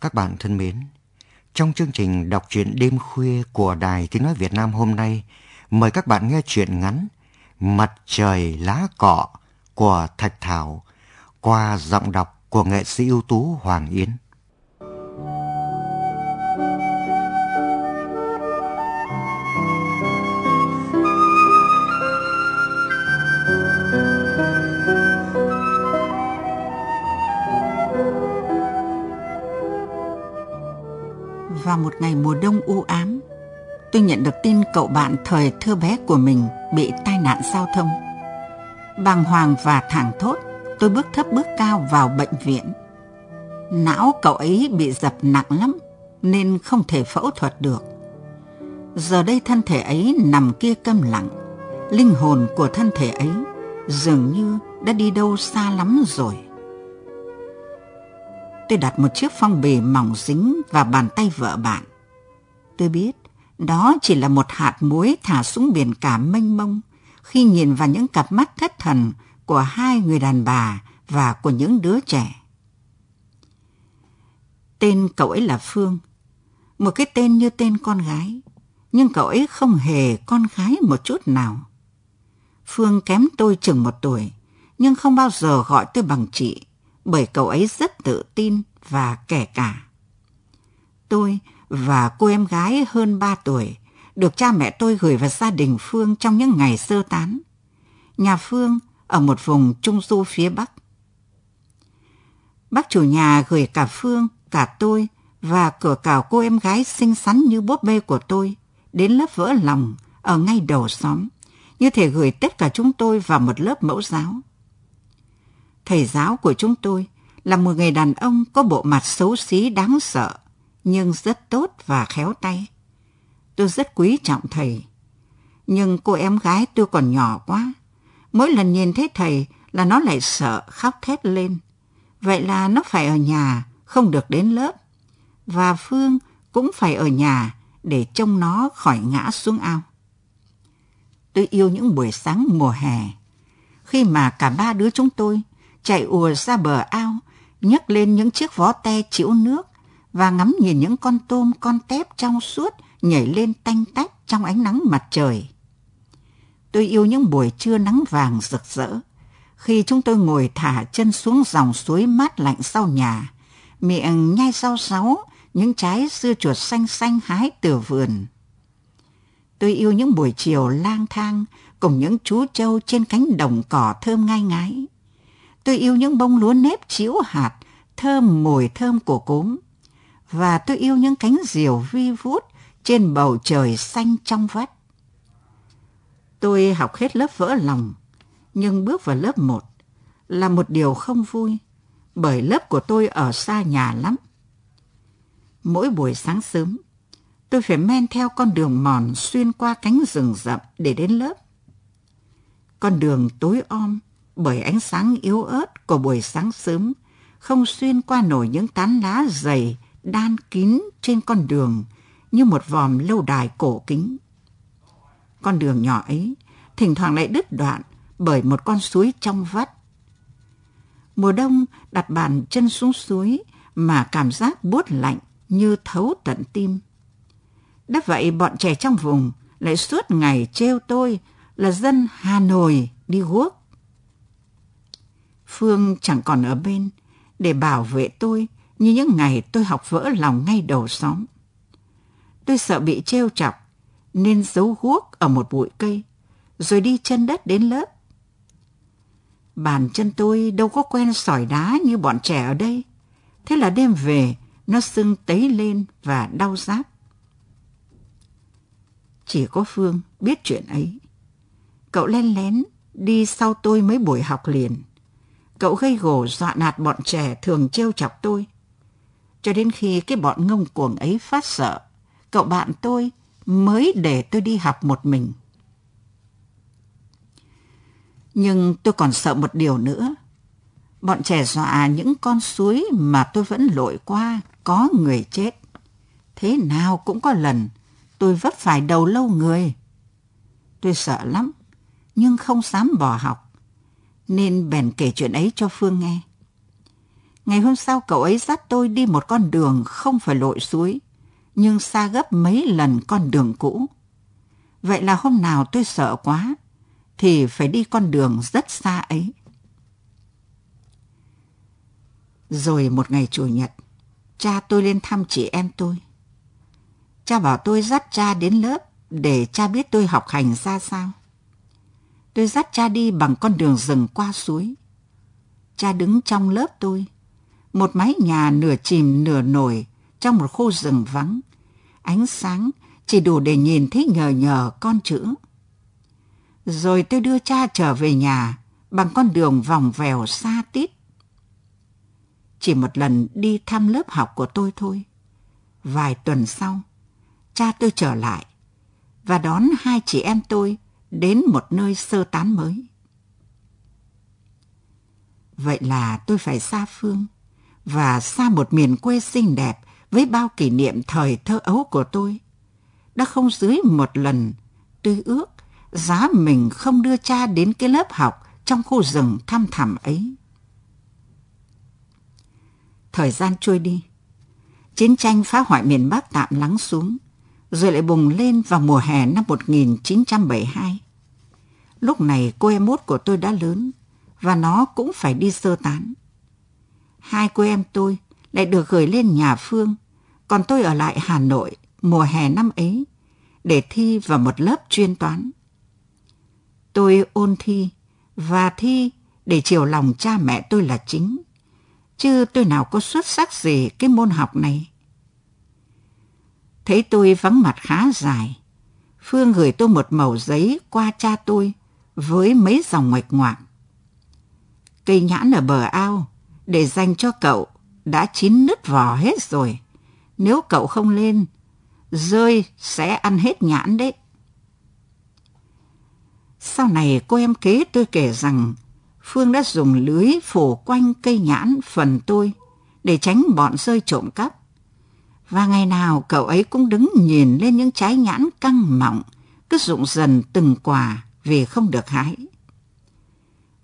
Các bạn thân mến, trong chương trình đọc truyện đêm khuya của Đài Tiếng Nói Việt Nam hôm nay, mời các bạn nghe truyện ngắn Mặt trời lá cọ của Thạch Thảo qua giọng đọc của nghệ sĩ ưu tú Hoàng Yến. Vào một ngày mùa đông u ám, tôi nhận được tin cậu bạn thời thơ bé của mình bị tai nạn giao thông. Bàng hoàng và thảng thốt, tôi bước thấp bước cao vào bệnh viện. Não cậu ấy bị dập nặng lắm, nên không thể phẫu thuật được. Giờ đây thân thể ấy nằm kia câm lặng, linh hồn của thân thể ấy dường như đã đi đâu xa lắm rồi tôi đặt một chiếc phong bì mỏng dính vào bàn tay vợ bạn. Tôi biết đó chỉ là một hạt muối thả xuống biển cả mênh mông khi nhìn vào những cặp mắt thất thần của hai người đàn bà và của những đứa trẻ. Tên cậu ấy là Phương, một cái tên như tên con gái, nhưng cậu ấy không hề con gái một chút nào. Phương kém tôi chừng một tuổi, nhưng không bao giờ gọi tôi bằng chị bởi cậu ấy rất tự tin và kẻ cả. Tôi và cô em gái hơn 3 tuổi được cha mẹ tôi gửi vào gia đình Phương trong những ngày sơ tán. Nhà Phương ở một vùng trung du phía Bắc. Bác chủ nhà gửi cả Phương, cả tôi và cửa cào cô em gái xinh xắn như búp bê của tôi đến lớp vỡ lòng ở ngay đầu xóm, như thể gửi tất cả chúng tôi vào một lớp mẫu giáo. Thầy giáo của chúng tôi là một người đàn ông có bộ mặt xấu xí đáng sợ, nhưng rất tốt và khéo tay. Tôi rất quý trọng thầy. Nhưng cô em gái tôi còn nhỏ quá. Mỗi lần nhìn thấy thầy là nó lại sợ khóc thét lên. Vậy là nó phải ở nhà, không được đến lớp. Và Phương cũng phải ở nhà để trông nó khỏi ngã xuống ao. Tôi yêu những buổi sáng mùa hè, khi mà cả ba đứa chúng tôi chạy ùa ra bờ ao, nhấc lên những chiếc vó te chịu nước và ngắm nhìn những con tôm con tép trong suốt nhảy lên tanh tách trong ánh nắng mặt trời. Tôi yêu những buổi trưa nắng vàng rực rỡ, khi chúng tôi ngồi thả chân xuống dòng suối mát lạnh sau nhà, miệng nhai rau sáu những trái dưa chuột xanh xanh hái từ vườn. Tôi yêu những buổi chiều lang thang cùng những chú trâu trên cánh đồng cỏ thơm ngai ngái. Tôi yêu những bông lúa nếp chiếu hạt, thơm mùi thơm của cốm. Và tôi yêu những cánh diều vi vút trên bầu trời xanh trong vắt. Tôi học hết lớp vỡ lòng, nhưng bước vào lớp một là một điều không vui, bởi lớp của tôi ở xa nhà lắm. Mỗi buổi sáng sớm, tôi phải men theo con đường mòn xuyên qua cánh rừng rậm để đến lớp. Con đường tối om, bởi ánh sáng yếu ớt của buổi sáng sớm, không xuyên qua nổi những tán lá dày đan kín trên con đường như một vòm lâu đài cổ kính. Con đường nhỏ ấy thỉnh thoảng lại đứt đoạn bởi một con suối trong vắt. Mùa đông đặt bàn chân xuống suối mà cảm giác buốt lạnh như thấu tận tim. Đã vậy bọn trẻ trong vùng lại suốt ngày trêu tôi là dân Hà Nội đi guốc. Phương chẳng còn ở bên để bảo vệ tôi như những ngày tôi học vỡ lòng ngay đầu xóm. Tôi sợ bị trêu chọc nên giấu guốc ở một bụi cây rồi đi chân đất đến lớp. Bàn chân tôi đâu có quen sỏi đá như bọn trẻ ở đây. Thế là đêm về, nó sưng tấy lên và đau rát. Chỉ có Phương biết chuyện ấy. Cậu len lén đi sau tôi mấy buổi học liền. Cậu gây gổ dọa nạt bọn trẻ thường trêu chọc tôi. Cho đến khi cái bọn ngông cuồng ấy phát sợ, cậu bạn tôi mới để tôi đi học một mình. Nhưng tôi còn sợ một điều nữa. Bọn trẻ dọa những con suối mà tôi vẫn lội qua có người chết. Thế nào cũng có lần tôi vấp phải đầu lâu người. Tôi sợ lắm, nhưng không dám bỏ học nên bèn kể chuyện ấy cho Phương nghe. Ngày hôm sau cậu ấy dắt tôi đi một con đường không phải lội suối, nhưng xa gấp mấy lần con đường cũ. Vậy là hôm nào tôi sợ quá, thì phải đi con đường rất xa ấy. Rồi một ngày Chủ nhật, cha tôi lên thăm chị em tôi. Cha bảo tôi dắt cha đến lớp để cha biết tôi học hành ra sao. Tôi dắt cha đi bằng con đường rừng qua suối. Cha đứng trong lớp tôi, một mái nhà nửa chìm nửa nổi trong một khu rừng vắng. Ánh sáng chỉ đủ để nhìn thấy nhờ nhờ con chữ. Rồi tôi đưa cha trở về nhà bằng con đường vòng vèo xa tít. Chỉ một lần đi thăm lớp học của tôi thôi. Vài tuần sau, cha tôi trở lại và đón hai chị em tôi đến một nơi sơ tán mới. Vậy là tôi phải xa phương và xa một miền quê xinh đẹp với bao kỷ niệm thời thơ ấu của tôi. Đã không dưới một lần tôi ước giá mình không đưa cha đến cái lớp học trong khu rừng thăm thẳm ấy. Thời gian trôi đi. Chiến tranh phá hoại miền Bắc tạm lắng xuống, rồi lại bùng lên vào mùa hè năm 1972. Lúc này cô em út của tôi đã lớn và nó cũng phải đi sơ tán. Hai cô em tôi lại được gửi lên nhà Phương, còn tôi ở lại Hà Nội mùa hè năm ấy để thi vào một lớp chuyên toán. Tôi ôn thi và thi để chiều lòng cha mẹ tôi là chính, chứ tôi nào có xuất sắc gì cái môn học này. Thấy tôi vắng mặt khá dài, Phương gửi tôi một mẩu giấy qua cha tôi với mấy dòng ngoạch ngoạc. Cây nhãn ở bờ ao để dành cho cậu đã chín nứt vỏ hết rồi. Nếu cậu không lên, rơi sẽ ăn hết nhãn đấy. Sau này cô em kế tôi kể rằng Phương đã dùng lưới phủ quanh cây nhãn phần tôi để tránh bọn rơi trộm cắp. Và ngày nào cậu ấy cũng đứng nhìn lên những trái nhãn căng mọng, cứ rụng dần từng quả vì không được hái.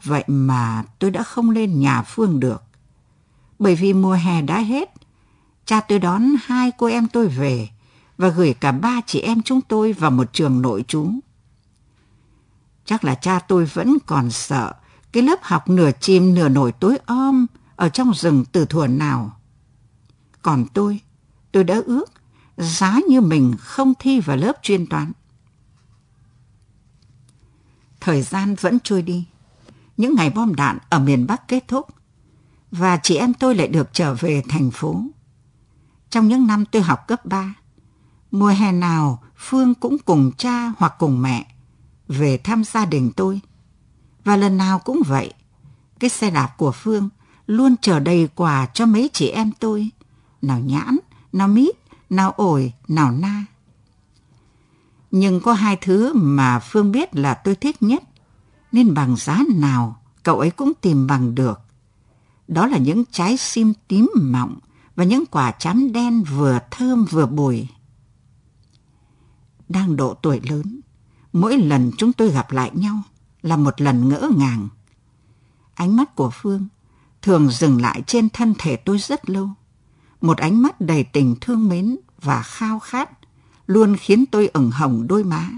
Vậy mà tôi đã không lên nhà Phương được. Bởi vì mùa hè đã hết, cha tôi đón hai cô em tôi về và gửi cả ba chị em chúng tôi vào một trường nội trú. Chắc là cha tôi vẫn còn sợ cái lớp học nửa chim nửa nổi tối om ở trong rừng từ thuở nào. Còn tôi, tôi đã ước giá như mình không thi vào lớp chuyên toán. Thời gian vẫn trôi đi. Những ngày bom đạn ở miền Bắc kết thúc và chị em tôi lại được trở về thành phố. Trong những năm tôi học cấp 3, mùa hè nào Phương cũng cùng cha hoặc cùng mẹ về thăm gia đình tôi. Và lần nào cũng vậy, cái xe đạp của Phương luôn chở đầy quà cho mấy chị em tôi, nào nhãn, nào mít, nào ổi, nào na. Nhưng có hai thứ mà Phương biết là tôi thích nhất, nên bằng giá nào cậu ấy cũng tìm bằng được. Đó là những trái sim tím mọng và những quả chám đen vừa thơm vừa bùi. Đang độ tuổi lớn, mỗi lần chúng tôi gặp lại nhau là một lần ngỡ ngàng. Ánh mắt của Phương thường dừng lại trên thân thể tôi rất lâu. Một ánh mắt đầy tình thương mến và khao khát luôn khiến tôi ửng hồng đôi má.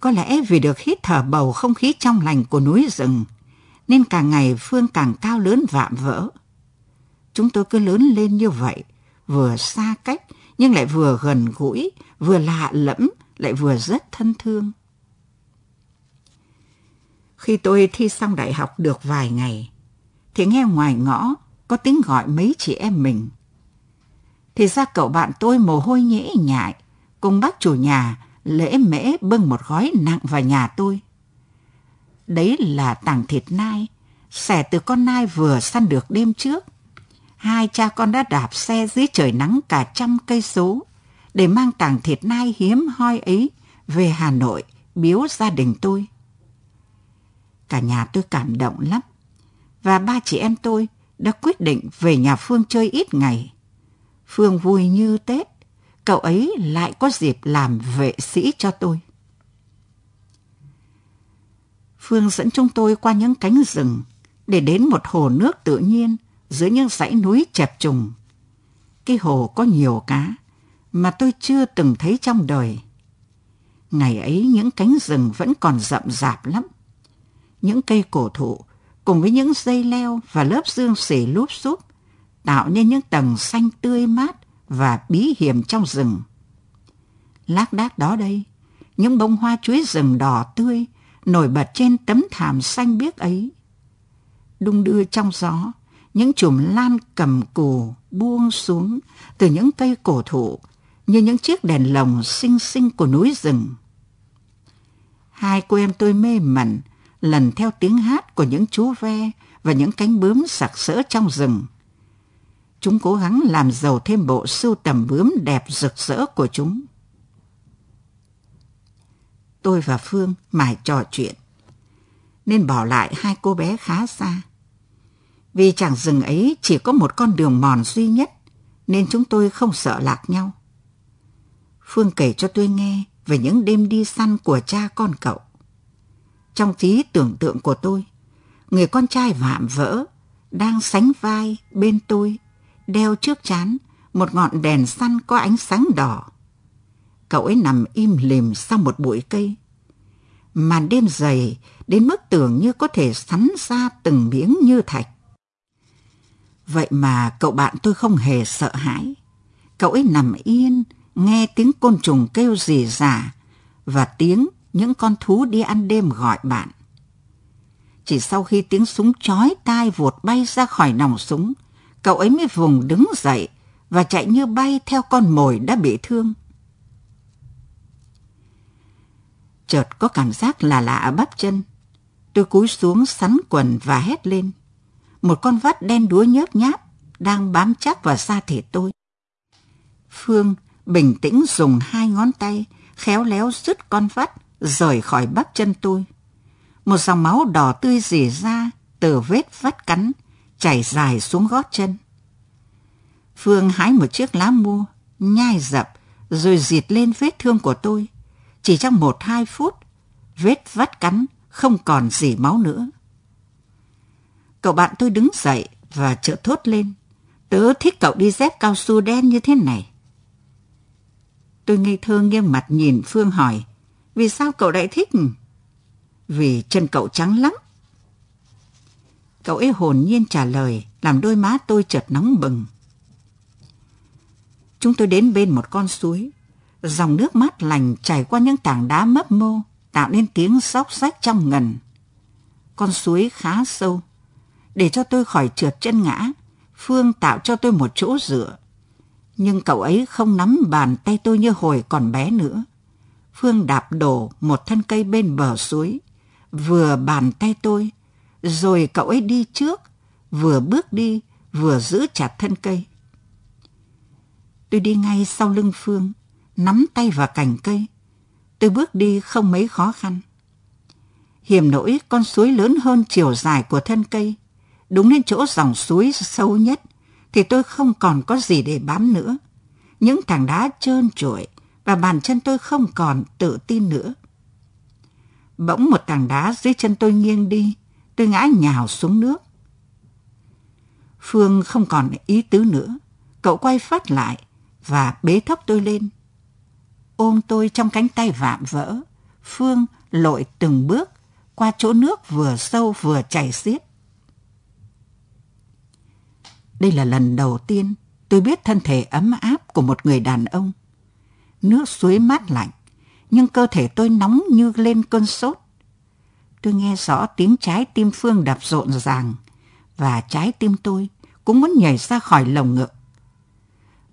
Có lẽ vì được hít thở bầu không khí trong lành của núi rừng, nên càng ngày Phương càng cao lớn vạm vỡ. Chúng tôi cứ lớn lên như vậy, vừa xa cách nhưng lại vừa gần gũi, vừa lạ lẫm, lại vừa rất thân thương. Khi tôi thi xong đại học được vài ngày, thì nghe ngoài ngõ có tiếng gọi mấy chị em mình. Thì ra cậu bạn tôi mồ hôi nhễ nhại, cùng bác chủ nhà lễ mễ bưng một gói nặng vào nhà tôi. Đấy là tảng thịt nai, xẻ từ con nai vừa săn được đêm trước. Hai cha con đã đạp xe dưới trời nắng cả trăm cây số để mang tảng thịt nai hiếm hoi ấy về Hà Nội biếu gia đình tôi. Cả nhà tôi cảm động lắm. Và ba chị em tôi đã quyết định về nhà Phương chơi ít ngày. Phương vui như Tết, cậu ấy lại có dịp làm vệ sĩ cho tôi. Phương dẫn chúng tôi qua những cánh rừng để đến một hồ nước tự nhiên giữa những dãy núi chẹp trùng. Cái hồ có nhiều cá mà tôi chưa từng thấy trong đời. Ngày ấy những cánh rừng vẫn còn rậm rạp lắm. Những cây cổ thụ cùng với những dây leo và lớp dương xỉ lúp xúp tạo nên những tầng xanh tươi mát và bí hiểm trong rừng. Lác đác đó đây, những bông hoa chuối rừng đỏ tươi nổi bật trên tấm thảm xanh biếc ấy. Đung đưa trong gió, những chùm lan cầm cù buông xuống từ những cây cổ thụ như những chiếc đèn lồng xinh xinh của núi rừng. Hai cô em tôi mê mẩn lần theo tiếng hát của những chú ve và những cánh bướm sặc sỡ trong rừng. Chúng cố gắng làm giàu thêm bộ sưu tầm bướm đẹp rực rỡ của chúng. Tôi và Phương mải trò chuyện, nên bỏ lại hai cô bé khá xa. Vì chẳng rừng ấy chỉ có một con đường mòn duy nhất, nên chúng tôi không sợ lạc nhau. Phương kể cho tôi nghe về những đêm đi săn của cha con cậu. Trong trí tưởng tượng của tôi, người con trai vạm vỡ đang sánh vai bên tôi, đeo trước chán một ngọn đèn săn có ánh sáng đỏ. Cậu ấy nằm im lìm sau một bụi cây. Màn đêm dày đến mức tưởng như có thể sắn ra từng miếng như thạch. Vậy mà cậu bạn tôi không hề sợ hãi. Cậu ấy nằm yên, nghe tiếng côn trùng kêu rì rả và tiếng những con thú đi ăn đêm gọi bạn. Chỉ sau khi tiếng súng chói tai vụt bay ra khỏi nòng súng, cậu ấy mới vùng đứng dậy và chạy như bay theo con mồi đã bị thương. Chợt có cảm giác là lạ ở bắp chân. Tôi cúi xuống sắn quần và hét lên. Một con vắt đen đúa nhớp nháp đang bám chắc vào da thịt tôi. Phương bình tĩnh dùng hai ngón tay khéo léo rứt con vắt rời khỏi bắp chân tôi. Một dòng máu đỏ tươi rỉ ra từ vết vắt cắn, chảy dài xuống gót chân. Phương hái một chiếc lá mua, nhai dập, rồi diệt lên vết thương của tôi. Chỉ trong một hai phút, vết vắt cắn không còn gì máu nữa. Cậu bạn tôi đứng dậy và trợ thốt lên. Tớ thích cậu đi dép cao su đen như thế này. Tôi ngây thơ nghiêng mặt nhìn Phương hỏi. Vì sao cậu lại thích? Vì chân cậu trắng lắm. Cậu ấy hồn nhiên trả lời, làm đôi má tôi chợt nóng bừng. Chúng tôi đến bên một con suối. Dòng nước mát lành chảy qua những tảng đá mấp mô, tạo nên tiếng xóc xách trong ngần. Con suối khá sâu. Để cho tôi khỏi trượt chân ngã, Phương tạo cho tôi một chỗ dựa. Nhưng cậu ấy không nắm bàn tay tôi như hồi còn bé nữa. Phương đạp đổ một thân cây bên bờ suối, vừa bàn tay tôi, rồi cậu ấy đi trước, vừa bước đi, vừa giữ chặt thân cây. Tôi đi ngay sau lưng Phương, nắm tay vào cành cây. Tôi bước đi không mấy khó khăn. Hiểm nỗi con suối lớn hơn chiều dài của thân cây, đúng đến chỗ dòng suối sâu nhất, thì tôi không còn có gì để bám nữa. Những tảng đá trơn trụi và bàn chân tôi không còn tự tin nữa. Bỗng một tảng đá dưới chân tôi nghiêng đi, tôi ngã nhào xuống nước. Phương không còn ý tứ nữa, cậu quay phát lại và bế thốc tôi lên. Ôm tôi trong cánh tay vạm vỡ, Phương lội từng bước qua chỗ nước vừa sâu vừa chảy xiết. Đây là lần đầu tiên tôi biết thân thể ấm áp của một người đàn ông nước suối mát lạnh, nhưng cơ thể tôi nóng như lên cơn sốt. Tôi nghe rõ tiếng trái tim Phương đập rộn ràng, và trái tim tôi cũng muốn nhảy ra khỏi lồng ngực.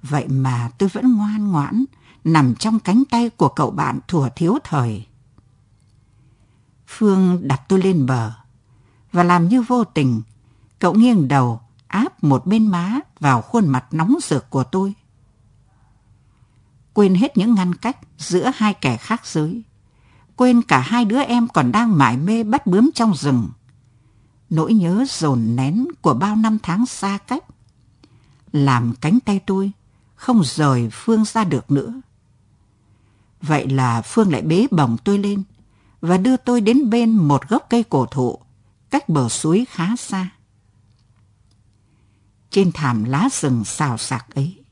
Vậy mà tôi vẫn ngoan ngoãn, nằm trong cánh tay của cậu bạn thủa thiếu thời. Phương đặt tôi lên bờ, và làm như vô tình, cậu nghiêng đầu áp một bên má vào khuôn mặt nóng rực của tôi quên hết những ngăn cách giữa hai kẻ khác giới. Quên cả hai đứa em còn đang mải mê bắt bướm trong rừng. Nỗi nhớ dồn nén của bao năm tháng xa cách. Làm cánh tay tôi không rời Phương ra được nữa. Vậy là Phương lại bế bổng tôi lên và đưa tôi đến bên một gốc cây cổ thụ, cách bờ suối khá xa. Trên thảm lá rừng xào xạc ấy,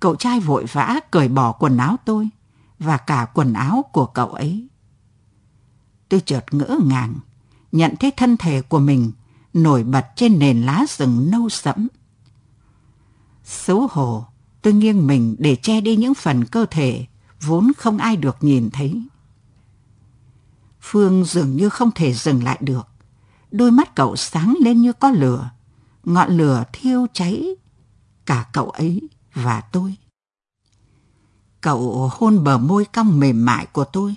cậu trai vội vã cởi bỏ quần áo tôi và cả quần áo của cậu ấy. Tôi chợt ngỡ ngàng, nhận thấy thân thể của mình nổi bật trên nền lá rừng nâu sẫm. Xấu hổ, tôi nghiêng mình để che đi những phần cơ thể vốn không ai được nhìn thấy. Phương dường như không thể dừng lại được. Đôi mắt cậu sáng lên như có lửa. Ngọn lửa thiêu cháy cả cậu ấy và tôi. Cậu hôn bờ môi cong mềm mại của tôi,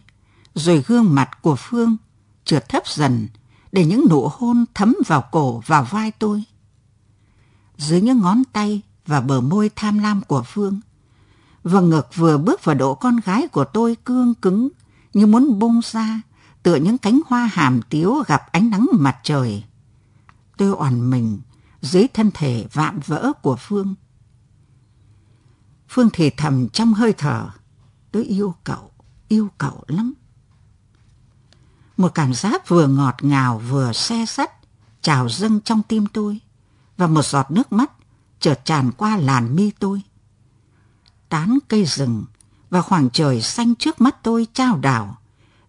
rồi gương mặt của Phương trượt thấp dần để những nụ hôn thấm vào cổ và vai tôi. Dưới những ngón tay và bờ môi tham lam của Phương, và ngực vừa bước vào độ con gái của tôi cương cứng như muốn bung ra tựa những cánh hoa hàm tiếu gặp ánh nắng mặt trời. Tôi oằn mình dưới thân thể vạm vỡ của Phương. Phương thì thầm trong hơi thở, tôi yêu cậu, yêu cậu lắm. Một cảm giác vừa ngọt ngào vừa xe sắt trào dâng trong tim tôi và một giọt nước mắt chợt tràn qua làn mi tôi. Tán cây rừng và khoảng trời xanh trước mắt tôi trao đảo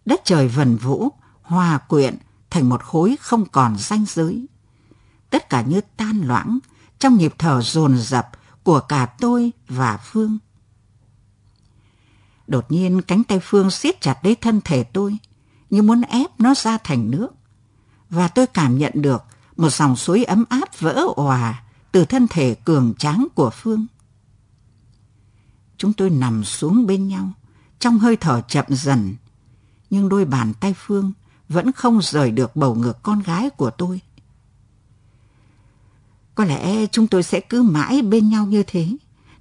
đất trời vần vũ, hòa quyện thành một khối không còn ranh giới. Tất cả như tan loãng trong nhịp thở dồn dập của cả tôi và Phương. Đột nhiên cánh tay Phương siết chặt lấy thân thể tôi, như muốn ép nó ra thành nước. Và tôi cảm nhận được một dòng suối ấm áp vỡ òa từ thân thể cường tráng của Phương. Chúng tôi nằm xuống bên nhau, trong hơi thở chậm dần, nhưng đôi bàn tay Phương vẫn không rời được bầu ngực con gái của tôi. Có lẽ chúng tôi sẽ cứ mãi bên nhau như thế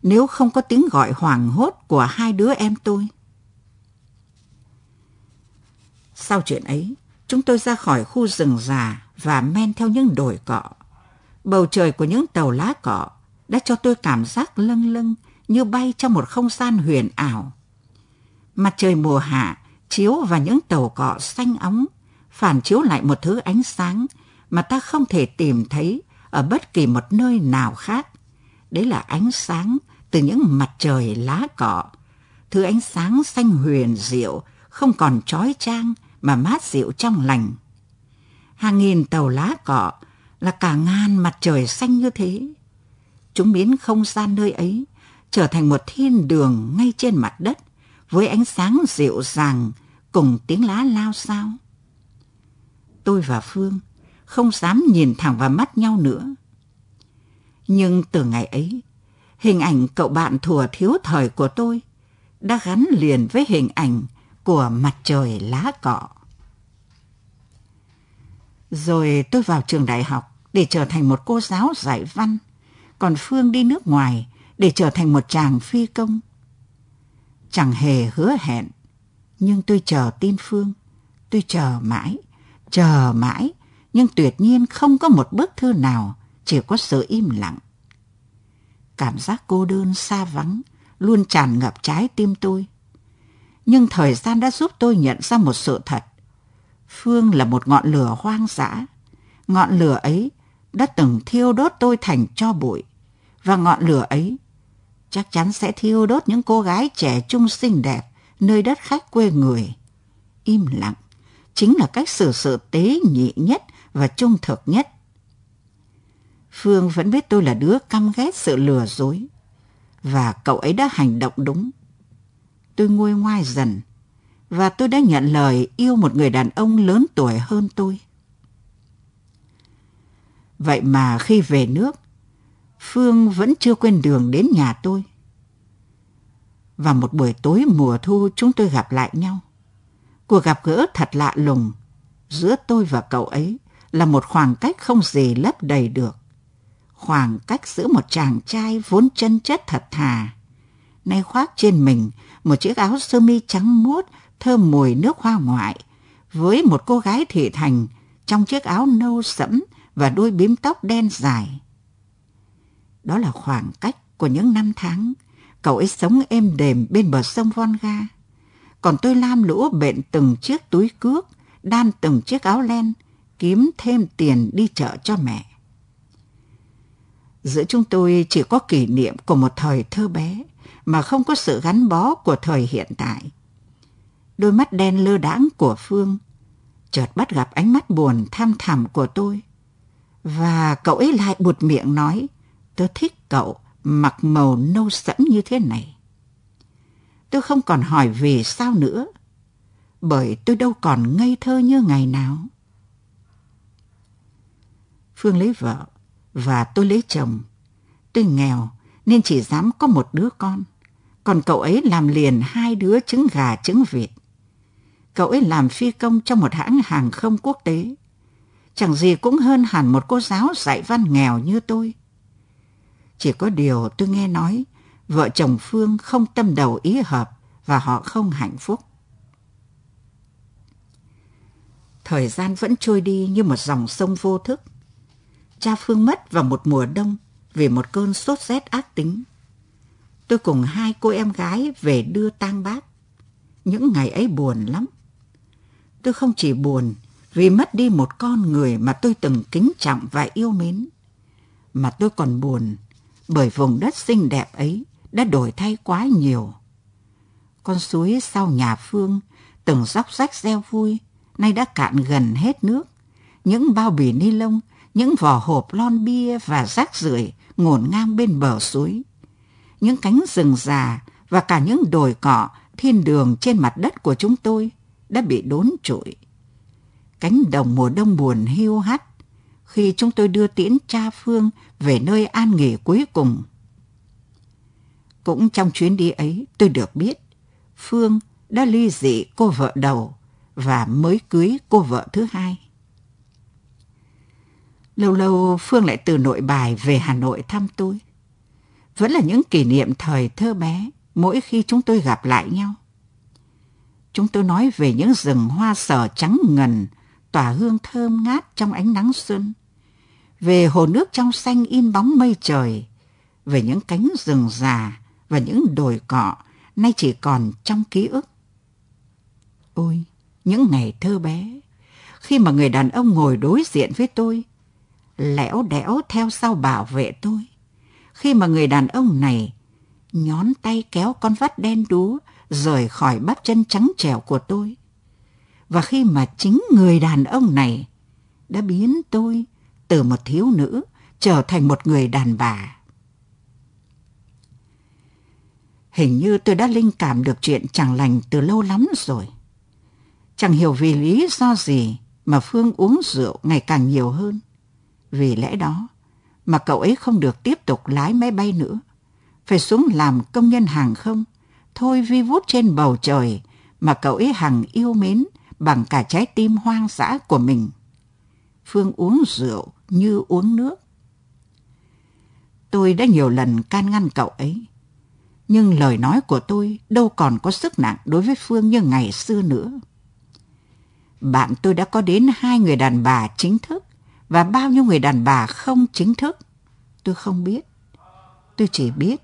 nếu không có tiếng gọi hoảng hốt của hai đứa em tôi. Sau chuyện ấy, chúng tôi ra khỏi khu rừng già và men theo những đồi cọ. Bầu trời của những tàu lá cọ đã cho tôi cảm giác lâng lâng như bay trong một không gian huyền ảo. Mặt trời mùa hạ chiếu vào những tàu cọ xanh óng, phản chiếu lại một thứ ánh sáng mà ta không thể tìm thấy ở bất kỳ một nơi nào khác. Đấy là ánh sáng từ những mặt trời lá cỏ thứ ánh sáng xanh huyền diệu, không còn trói trang mà mát dịu trong lành. Hàng nghìn tàu lá cỏ là cả ngàn mặt trời xanh như thế. Chúng biến không gian nơi ấy trở thành một thiên đường ngay trên mặt đất với ánh sáng dịu dàng cùng tiếng lá lao sao. Tôi và Phương không dám nhìn thẳng vào mắt nhau nữa. Nhưng từ ngày ấy, hình ảnh cậu bạn thùa thiếu thời của tôi đã gắn liền với hình ảnh của mặt trời lá cọ. Rồi tôi vào trường đại học để trở thành một cô giáo dạy văn, còn Phương đi nước ngoài để trở thành một chàng phi công. Chẳng hề hứa hẹn nhưng tôi chờ tin Phương. Tôi chờ mãi, chờ mãi, nhưng tuyệt nhiên không có một bức thư nào, chỉ có sự im lặng. Cảm giác cô đơn xa vắng luôn tràn ngập trái tim tôi. Nhưng thời gian đã giúp tôi nhận ra một sự thật. Phương là một ngọn lửa hoang dã. Ngọn lửa ấy đã từng thiêu đốt tôi thành cho bụi. Và ngọn lửa ấy chắc chắn sẽ thiêu đốt những cô gái trẻ trung xinh đẹp nơi đất khách quê người. Im lặng chính là cách xử sự tế nhị nhất và trung thực nhất. Phương vẫn biết tôi là đứa căm ghét sự lừa dối và cậu ấy đã hành động đúng. Tôi nguôi ngoai dần và tôi đã nhận lời yêu một người đàn ông lớn tuổi hơn tôi. Vậy mà khi về nước, Phương vẫn chưa quên đường đến nhà tôi và một buổi tối mùa thu chúng tôi gặp lại nhau. Cuộc gặp gỡ thật lạ lùng. Giữa tôi và cậu ấy là một khoảng cách không gì lấp đầy được. Khoảng cách giữa một chàng trai vốn chân chất thật thà. Nay khoác trên mình một chiếc áo sơ mi trắng muốt thơm mùi nước hoa ngoại với một cô gái thị thành trong chiếc áo nâu sẫm và đuôi bím tóc đen dài. Đó là khoảng cách của những năm tháng Cậu ấy sống êm đềm bên bờ sông Volga. Còn tôi lam lũ bện từng chiếc túi cước, đan từng chiếc áo len, kiếm thêm tiền đi chợ cho mẹ. Giữa chúng tôi chỉ có kỷ niệm của một thời thơ bé mà không có sự gắn bó của thời hiện tại. Đôi mắt đen lơ đãng của Phương chợt bắt gặp ánh mắt buồn tham thẳm của tôi. Và cậu ấy lại buột miệng nói, tôi thích cậu mặc màu nâu sẫm như thế này. Tôi không còn hỏi vì sao nữa, bởi tôi đâu còn ngây thơ như ngày nào. Phương lấy vợ và tôi lấy chồng. Tôi nghèo nên chỉ dám có một đứa con. Còn cậu ấy làm liền hai đứa trứng gà trứng vịt. Cậu ấy làm phi công trong một hãng hàng không quốc tế. Chẳng gì cũng hơn hẳn một cô giáo dạy văn nghèo như tôi. Chỉ có điều tôi nghe nói vợ chồng Phương không tâm đầu ý hợp và họ không hạnh phúc. Thời gian vẫn trôi đi như một dòng sông vô thức. Cha Phương mất vào một mùa đông vì một cơn sốt rét ác tính. Tôi cùng hai cô em gái về đưa tang bác. Những ngày ấy buồn lắm. Tôi không chỉ buồn vì mất đi một con người mà tôi từng kính trọng và yêu mến, mà tôi còn buồn bởi vùng đất xinh đẹp ấy đã đổi thay quá nhiều. Con suối sau nhà Phương từng róc rách reo vui, nay đã cạn gần hết nước. Những bao bì ni lông, những vỏ hộp lon bia và rác rưởi ngổn ngang bên bờ suối. Những cánh rừng già và cả những đồi cỏ thiên đường trên mặt đất của chúng tôi đã bị đốn trụi. Cánh đồng mùa đông buồn hiu hắt khi chúng tôi đưa tiễn cha Phương về nơi an nghỉ cuối cùng. Cũng trong chuyến đi ấy, tôi được biết Phương đã ly dị cô vợ đầu và mới cưới cô vợ thứ hai. Lâu lâu Phương lại từ nội bài về Hà Nội thăm tôi. Vẫn là những kỷ niệm thời thơ bé mỗi khi chúng tôi gặp lại nhau. Chúng tôi nói về những rừng hoa sở trắng ngần, tỏa hương thơm ngát trong ánh nắng xuân. Về hồ nước trong xanh in bóng mây trời, về những cánh rừng già và những đồi cọ nay chỉ còn trong ký ức. Ôi, những ngày thơ bé, khi mà người đàn ông ngồi đối diện với tôi, lẽo đẽo theo sau bảo vệ tôi. Khi mà người đàn ông này nhón tay kéo con vắt đen đúa rời khỏi bắp chân trắng trẻo của tôi. Và khi mà chính người đàn ông này đã biến tôi từ một thiếu nữ trở thành một người đàn bà. Hình như tôi đã linh cảm được chuyện chẳng lành từ lâu lắm rồi. Chẳng hiểu vì lý do gì mà Phương uống rượu ngày càng nhiều hơn. Vì lẽ đó mà cậu ấy không được tiếp tục lái máy bay nữa. Phải xuống làm công nhân hàng không thôi vi vút trên bầu trời mà cậu ấy hằng yêu mến bằng cả trái tim hoang dã của mình. Phương uống rượu như uống nước. Tôi đã nhiều lần can ngăn cậu ấy, nhưng lời nói của tôi đâu còn có sức nặng đối với Phương như ngày xưa nữa. Bạn tôi đã có đến hai người đàn bà chính thức và bao nhiêu người đàn bà không chính thức. Tôi không biết. Tôi chỉ biết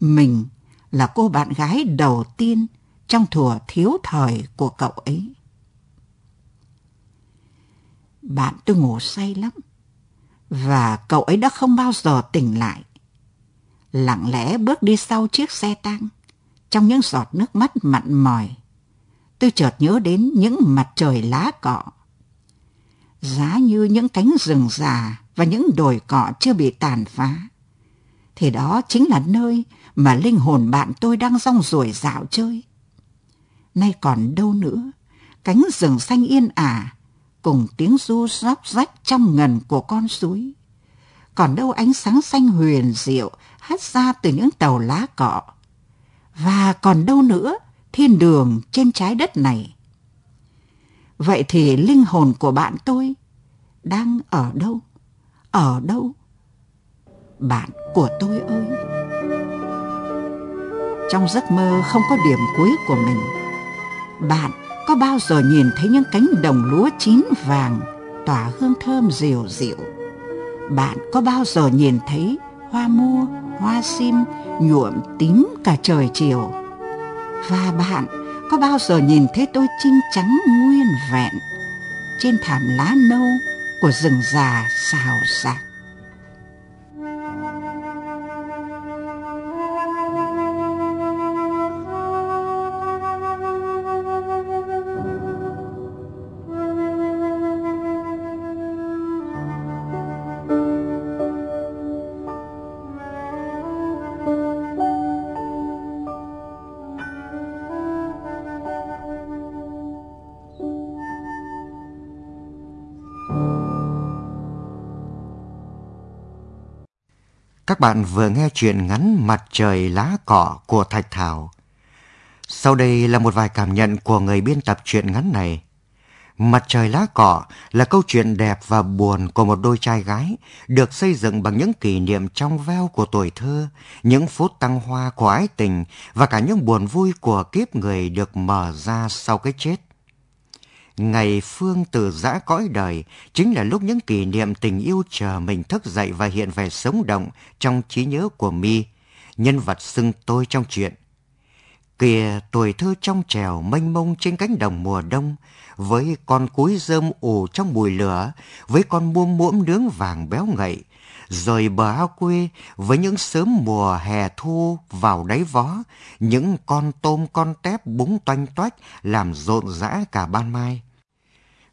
mình là cô bạn gái đầu tiên trong thùa thiếu thời của cậu ấy. Bạn tôi ngủ say lắm và cậu ấy đã không bao giờ tỉnh lại. Lặng lẽ bước đi sau chiếc xe tang trong những giọt nước mắt mặn mòi. Tôi chợt nhớ đến những mặt trời lá cọ. Giá như những cánh rừng già và những đồi cỏ chưa bị tàn phá thì đó chính là nơi mà linh hồn bạn tôi đang rong ruổi dạo chơi. Nay còn đâu nữa, cánh rừng xanh yên ả, cùng tiếng ru róc rách trong ngần của con suối. Còn đâu ánh sáng xanh huyền diệu hắt ra từ những tàu lá cọ. Và còn đâu nữa thiên đường trên trái đất này. Vậy thì linh hồn của bạn tôi đang ở đâu? Ở đâu? Bạn của tôi ơi! Trong giấc mơ không có điểm cuối của mình, bạn có bao giờ nhìn thấy những cánh đồng lúa chín vàng tỏa hương thơm dịu dịu? Bạn có bao giờ nhìn thấy hoa mua, hoa sim nhuộm tím cả trời chiều? Và bạn có bao giờ nhìn thấy tôi chinh trắng nguyên vẹn trên thảm lá nâu của rừng già xào xạc. Các bạn vừa nghe chuyện ngắn Mặt trời lá cỏ của Thạch Thảo. Sau đây là một vài cảm nhận của người biên tập truyện ngắn này. Mặt trời lá cỏ là câu chuyện đẹp và buồn của một đôi trai gái, được xây dựng bằng những kỷ niệm trong veo của tuổi thơ, những phút tăng hoa của ái tình và cả những buồn vui của kiếp người được mở ra sau cái chết. Ngày Phương từ giã cõi đời chính là lúc những kỷ niệm tình yêu chờ mình thức dậy và hiện về sống động trong trí nhớ của mi nhân vật xưng tôi trong chuyện. Kìa tuổi thơ trong trèo mênh mông trên cánh đồng mùa đông, với con cúi rơm ủ trong bùi lửa, với con muôm muỗm nướng vàng béo ngậy, rời bờ ao quê với những sớm mùa hè thu vào đáy vó, những con tôm con tép búng toanh toách làm rộn rã cả ban mai.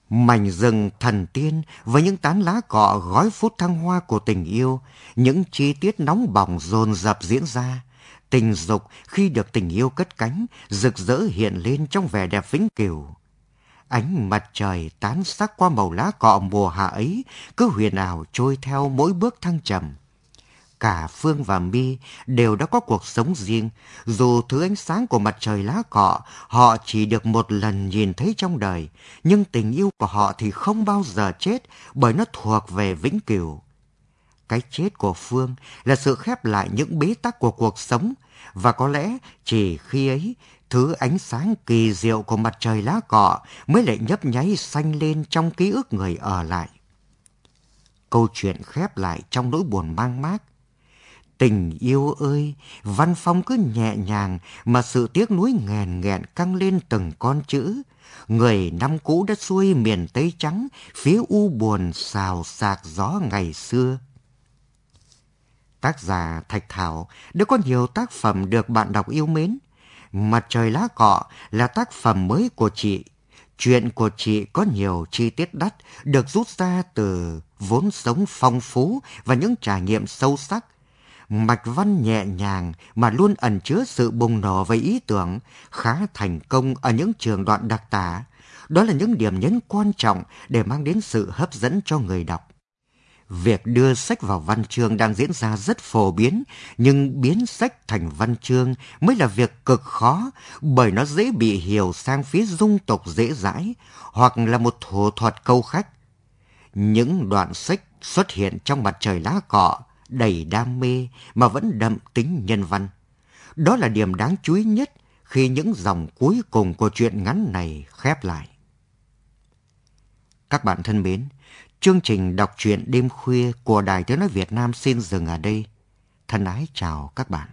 Mảnh rừng thần tiên với những tán lá cọ gói phút thăng hoa của tình yêu, những chi tiết nóng bỏng dồn dập diễn ra. Tình dục khi được tình yêu cất cánh, rực rỡ hiện lên trong vẻ đẹp vĩnh cửu. Ánh mặt trời tán sắc qua màu lá cọ mùa hạ ấy, cứ huyền ảo trôi theo mỗi bước thăng trầm. Cả Phương và Mi đều đã có cuộc sống riêng, dù thứ ánh sáng của mặt trời lá cọ họ chỉ được một lần nhìn thấy trong đời, nhưng tình yêu của họ thì không bao giờ chết bởi nó thuộc về vĩnh cửu. Cái chết của Phương là sự khép lại những bế tắc của cuộc sống, và có lẽ chỉ khi ấy thứ ánh sáng kỳ diệu của mặt trời lá cọ mới lại nhấp nháy xanh lên trong ký ức người ở lại. Câu chuyện khép lại trong nỗi buồn mang mát Tình yêu ơi, văn phong cứ nhẹ nhàng mà sự tiếc nuối nghèn nghẹn căng lên từng con chữ. Người năm cũ đã xuôi miền Tây Trắng, phía u buồn xào xạc gió ngày xưa. Tác giả Thạch Thảo đã có nhiều tác phẩm được bạn đọc yêu mến. Mặt trời lá cọ là tác phẩm mới của chị. Chuyện của chị có nhiều chi tiết đắt, được rút ra từ vốn sống phong phú và những trải nghiệm sâu sắc. Mạch văn nhẹ nhàng mà luôn ẩn chứa sự bùng nổ về ý tưởng, khá thành công ở những trường đoạn đặc tả. Đó là những điểm nhấn quan trọng để mang đến sự hấp dẫn cho người đọc. Việc đưa sách vào văn chương đang diễn ra rất phổ biến, nhưng biến sách thành văn chương mới là việc cực khó bởi nó dễ bị hiểu sang phía dung tục dễ dãi hoặc là một thủ thuật câu khách. Những đoạn sách xuất hiện trong mặt trời lá cọ đầy đam mê mà vẫn đậm tính nhân văn. Đó là điểm đáng chú ý nhất khi những dòng cuối cùng của truyện ngắn này khép lại. Các bạn thân mến, Chương trình đọc truyện đêm khuya của Đài Tiếng Nói Việt Nam xin dừng ở đây. Thân ái chào các bạn.